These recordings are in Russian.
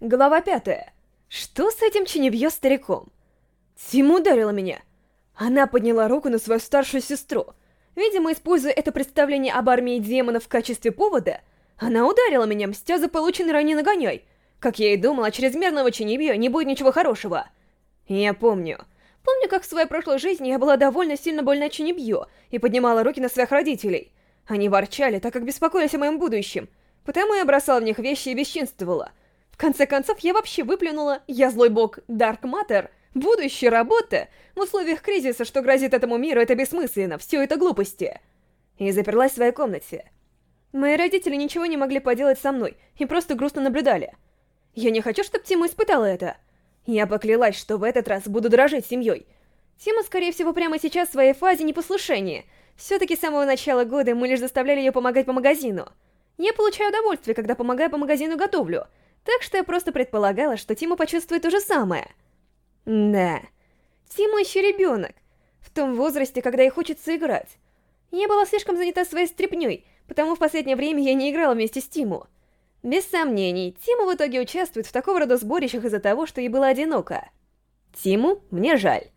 Глава пятая. Что с этим чинебьё стариком? Тим ударила меня. Она подняла руку на свою старшую сестру. Видимо, используя это представление об армии демонов в качестве повода, она ударила меня, мстя за полученный ранее нагоняй. Как я и думала, чрезмерного чинебьё не будет ничего хорошего. Я помню. Помню, как в своей прошлой жизни я была довольно сильно больна чинебьё и поднимала руки на своих родителей. Они ворчали, так как беспокоились о моем будущем, потому я бросала в них вещи и бесчинствовала. Конце концов, я вообще выплюнула «Я злой бог Dark Matter», будущая работа в условиях кризиса, что грозит этому миру, это бессмысленно, все это глупости. И заперлась в своей комнате. Мои родители ничего не могли поделать со мной и просто грустно наблюдали. Я не хочу, чтобы Тима испытала это. Я поклялась, что в этот раз буду дорожить семьей. Тима, скорее всего, прямо сейчас в своей фазе непослушания. Все-таки с самого начала года мы лишь заставляли ее помогать по магазину. Я получаю удовольствие, когда помогаю по магазину готовлю, так что я просто предполагала, что Тима почувствует то же самое. Да, Тима еще ребенок, в том возрасте, когда ей хочется играть. Я была слишком занята своей стряпней, потому в последнее время я не играла вместе с Тиму. Без сомнений, Тима в итоге участвует в такого рода сборищах из-за того, что ей было одиноко. Тиму мне жаль.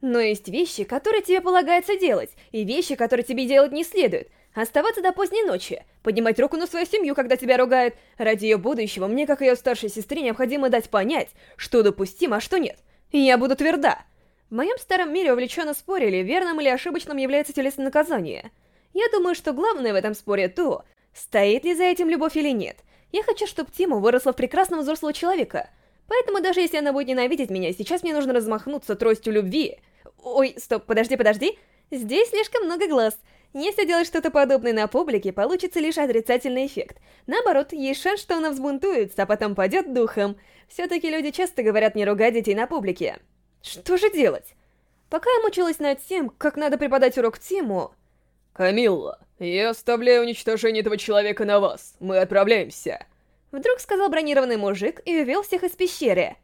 Но есть вещи, которые тебе полагается делать, и вещи, которые тебе делать не следует. Оставаться до поздней ночи, поднимать руку на свою семью, когда тебя ругают. Ради ее будущего мне, как ее старшей сестре, необходимо дать понять, что допустимо, а что нет. И я буду тверда. В моем старом мире увлеченно спорили, верным или ошибочным является телесное наказание. Я думаю, что главное в этом споре то, стоит ли за этим любовь или нет. Я хочу, чтобы Тима выросла в прекрасного взрослого человека. Поэтому даже если она будет ненавидеть меня, сейчас мне нужно размахнуться тростью любви. Ой, стоп, подожди, подожди. Здесь слишком много глаз. Если делать что-то подобное на публике, получится лишь отрицательный эффект. Наоборот, есть шанс, что она взбунтуется, а потом падет духом. Все-таки люди часто говорят не ругать детей на публике. Что же делать? Пока я мучилась над тем, как надо преподать урок Тиму... «Камилла, я оставляю уничтожение этого человека на вас. Мы отправляемся». Вдруг сказал бронированный мужик и увел всех из пещеры.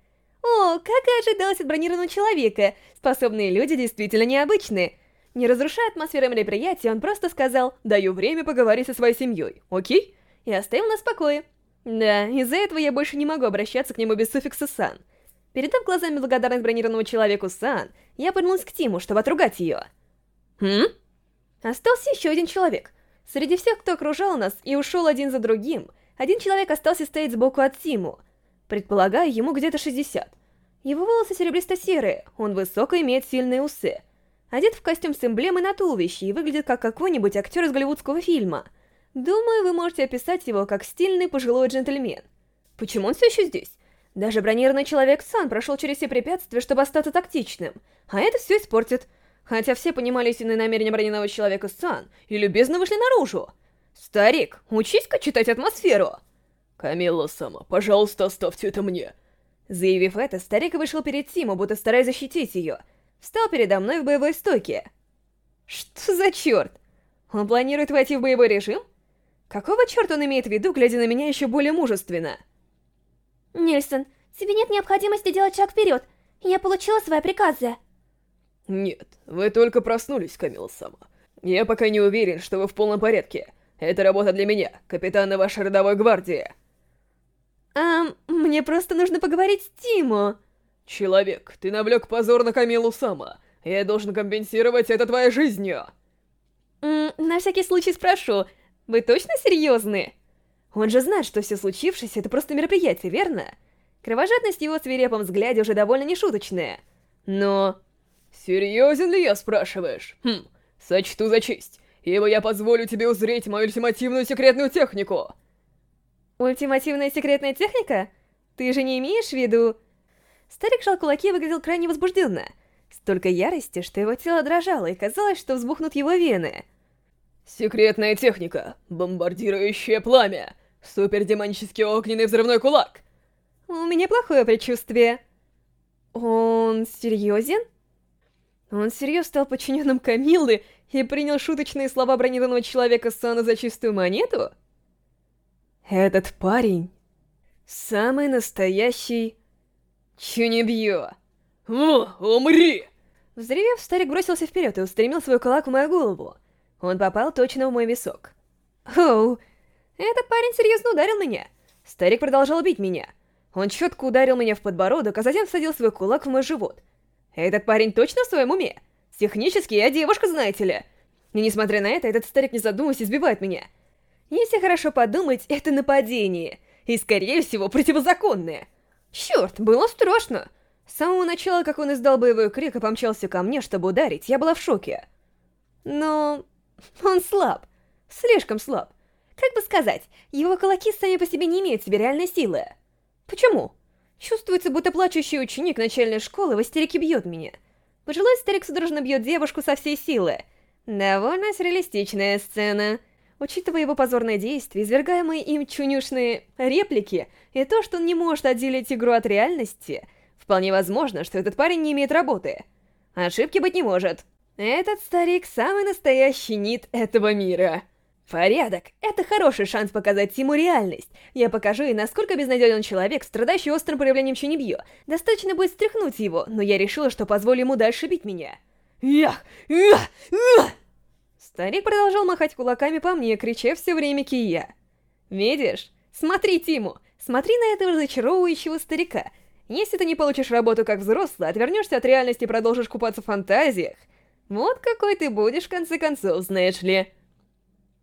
О, как и ожидалось от бронированного человека, способные люди действительно необычны. Не разрушая атмосферу мероприятия, он просто сказал «Даю время поговорить со своей семьей, окей?» И оставил нас в покое. Да, из-за этого я больше не могу обращаться к нему без суффикса «сан». Передав глазами благодарность бронированному человеку «сан», я повернулась к Тиму, чтобы отругать ее. «Хм?» Остался еще один человек. Среди всех, кто окружал нас и ушел один за другим, один человек остался стоять сбоку от Тиму. Предполагаю, ему где-то 60. Его волосы серебристо-серые, он высок и имеет сильные усы. Одет в костюм с эмблемой на туловище и выглядит как какой-нибудь актер из голливудского фильма. Думаю, вы можете описать его как стильный пожилой джентльмен. Почему он все еще здесь? Даже бронированный человек Сан прошел через все препятствия, чтобы остаться тактичным, а это все испортит. Хотя все понимали истинные намерения бронированного человека Сан и любезно вышли наружу. «Старик, учись-ка читать атмосферу!» «Камилла Сама, пожалуйста, оставьте это мне!» Заявив это, старик вышел перед Тиму, будто стараясь защитить ее. Встал передо мной в боевой стойке. Что за черт? Он планирует войти в боевой режим? Какого черта он имеет в виду, глядя на меня еще более мужественно? Нельсон, тебе нет необходимости делать шаг вперед. Я получила свои приказы. Нет, вы только проснулись, Камила Сама. Я пока не уверен, что вы в полном порядке. Это работа для меня, капитана вашей родовой гвардии. Эм, мне просто нужно поговорить с Тимо. Человек, ты навлек позор на Камилу Сама. Я должен компенсировать это твоей жизнью. М на всякий случай спрошу, вы точно серьезны? Он же знает, что все случившееся — это просто мероприятие, верно? Кровожадность в его свирепом взгляде уже довольно нешуточная. Но... Серьезен ли я, спрашиваешь? Хм, сочту за честь, ибо я позволю тебе узреть мою ультимативную секретную технику. Ультимативная секретная техника? Ты же не имеешь в виду... Старик жал кулаки и выглядел крайне возбужденно. Столько ярости, что его тело дрожало, и казалось, что взбухнут его вены. Секретная техника. Бомбардирующее пламя. Супердемонический огненный взрывной кулак. У меня плохое предчувствие. Он серьезен? Он всерьез стал подчиненным Камиллы и принял шуточные слова бронированного человека Сана за чистую монету? Этот парень... Самый настоящий... Чунебьё. О, умри! Взревев, старик бросился вперед и устремил свой кулак в мою голову. Он попал точно в мой висок. Оу, этот парень серьезно ударил меня. Старик продолжал бить меня. Он четко ударил меня в подбородок, а затем всадил свой кулак в мой живот. Этот парень точно в своем уме? Технически я девушка, знаете ли. И несмотря на это, этот старик не задумываясь избивает меня. Если хорошо подумать, это нападение. И, скорее всего, противозаконное. Черт, было страшно. С самого начала, как он издал боевой крик и помчался ко мне, чтобы ударить, я была в шоке. Но... он слаб. Слишком слаб. Как бы сказать, его кулаки сами по себе не имеют в себе реальной силы. Почему? Чувствуется, будто плачущий ученик начальной школы в истерике бьет меня. Пожилой старик судорожно бьет девушку со всей силы. Довольно сюрреалистичная сцена. Учитывая его позорные действия, извергаемые им чунюшные реплики, и то, что он не может отделить игру от реальности, вполне возможно, что этот парень не имеет работы. Ошибки быть не может. Этот старик самый настоящий нит этого мира. Порядок. Это хороший шанс показать Тиму реальность. Я покажу ей, насколько безнадежен человек, страдающий острым проявлением Чунибьё. Достаточно будет стряхнуть его, но я решила, что позволю ему дальше бить меня. Ях! Ях! Ях! Старик продолжал махать кулаками по мне, крича все время «Кия!». «Видишь? Смотри, Тиму! Смотри на этого зачаровывающего старика! Если ты не получишь работу как взрослый, отвернешься от реальности и продолжишь купаться в фантазиях, вот какой ты будешь в конце концов, знаешь ли!»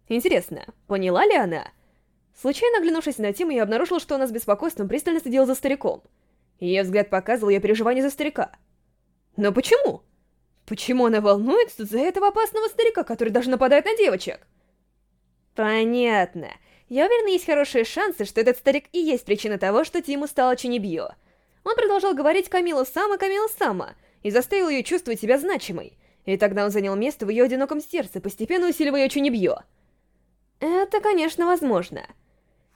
Интересно, поняла ли она? Случайно оглянувшись на Тима, я обнаружил, что она с беспокойством пристально следила за стариком. Ее взгляд показывал ее переживания за старика. Но почему? Почему она волнуется за этого опасного старика, который даже нападает на девочек? Понятно. Я уверена, есть хорошие шансы, что этот старик и есть причина того, что Тиму стало Чунибьё. Он продолжал говорить Камилу Сама, Камила Сама, и заставил ее чувствовать себя значимой. И тогда он занял место в ее одиноком сердце, постепенно усиливая ее Чунибьё. Это, конечно, возможно.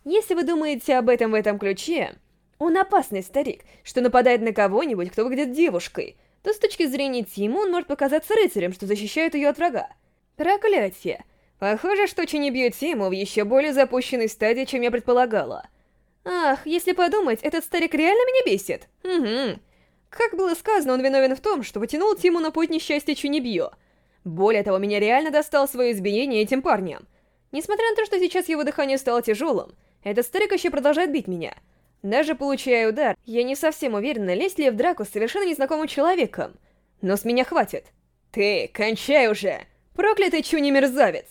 Если вы думаете об этом в этом ключе, он опасный старик, что нападает на кого-нибудь, кто выглядит девушкой, то с точки зрения Тима он может показаться рыцарем, что защищает ее от врага. Проклятие. Похоже, что Чи не бьет Тиму в еще более запущенной стадии, чем я предполагала. Ах, если подумать, этот старик реально меня бесит. Угу. Как было сказано, он виновен в том, что потянул Тиму на путь несчастья Чунибьё. Более того, меня реально достал свое избиение этим парнем. Несмотря на то, что сейчас его дыхание стало тяжелым, этот старик еще продолжает бить меня. Даже получая удар, я не совсем уверена, лезть ли в драку с совершенно незнакомым человеком. Но с меня хватит. Ты, кончай уже! Проклятый чуни мерзавец!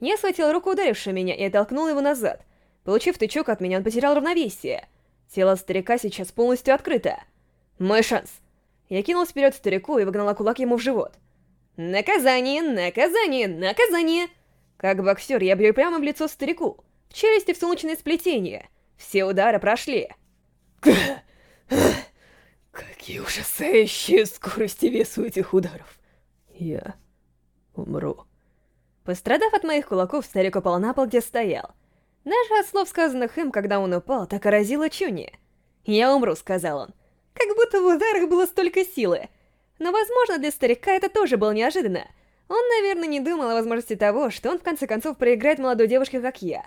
Я схватил руку ударившего меня и оттолкнул его назад. Получив тычок от меня, он потерял равновесие. Тело старика сейчас полностью открыто. Мой шанс. Я кинул вперед старику и выгнала кулак ему в живот. Наказание, наказание, наказание! Как боксер, я бью прямо в лицо старику, в челюсти в солнечное сплетение. Все удары прошли. Какие ужасающие скорости вес у этих ударов. Я умру. Пострадав от моих кулаков, старик упал на пол, где стоял. Даже от слов, сказанных им, когда он упал, так поразило Чуни. «Я умру», — сказал он. Как будто в ударах было столько силы. Но, возможно, для старика это тоже было неожиданно. Он, наверное, не думал о возможности того, что он в конце концов проиграет молодой девушке, как я.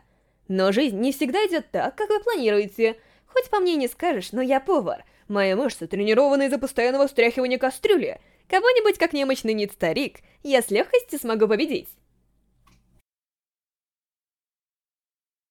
Но жизнь не всегда идет так, как вы планируете. Хоть по мне не скажешь, но я повар. Мои мышцы тренированы из-за постоянного встряхивания кастрюли. Кого-нибудь, как немощный нит старик, я с легкостью смогу победить.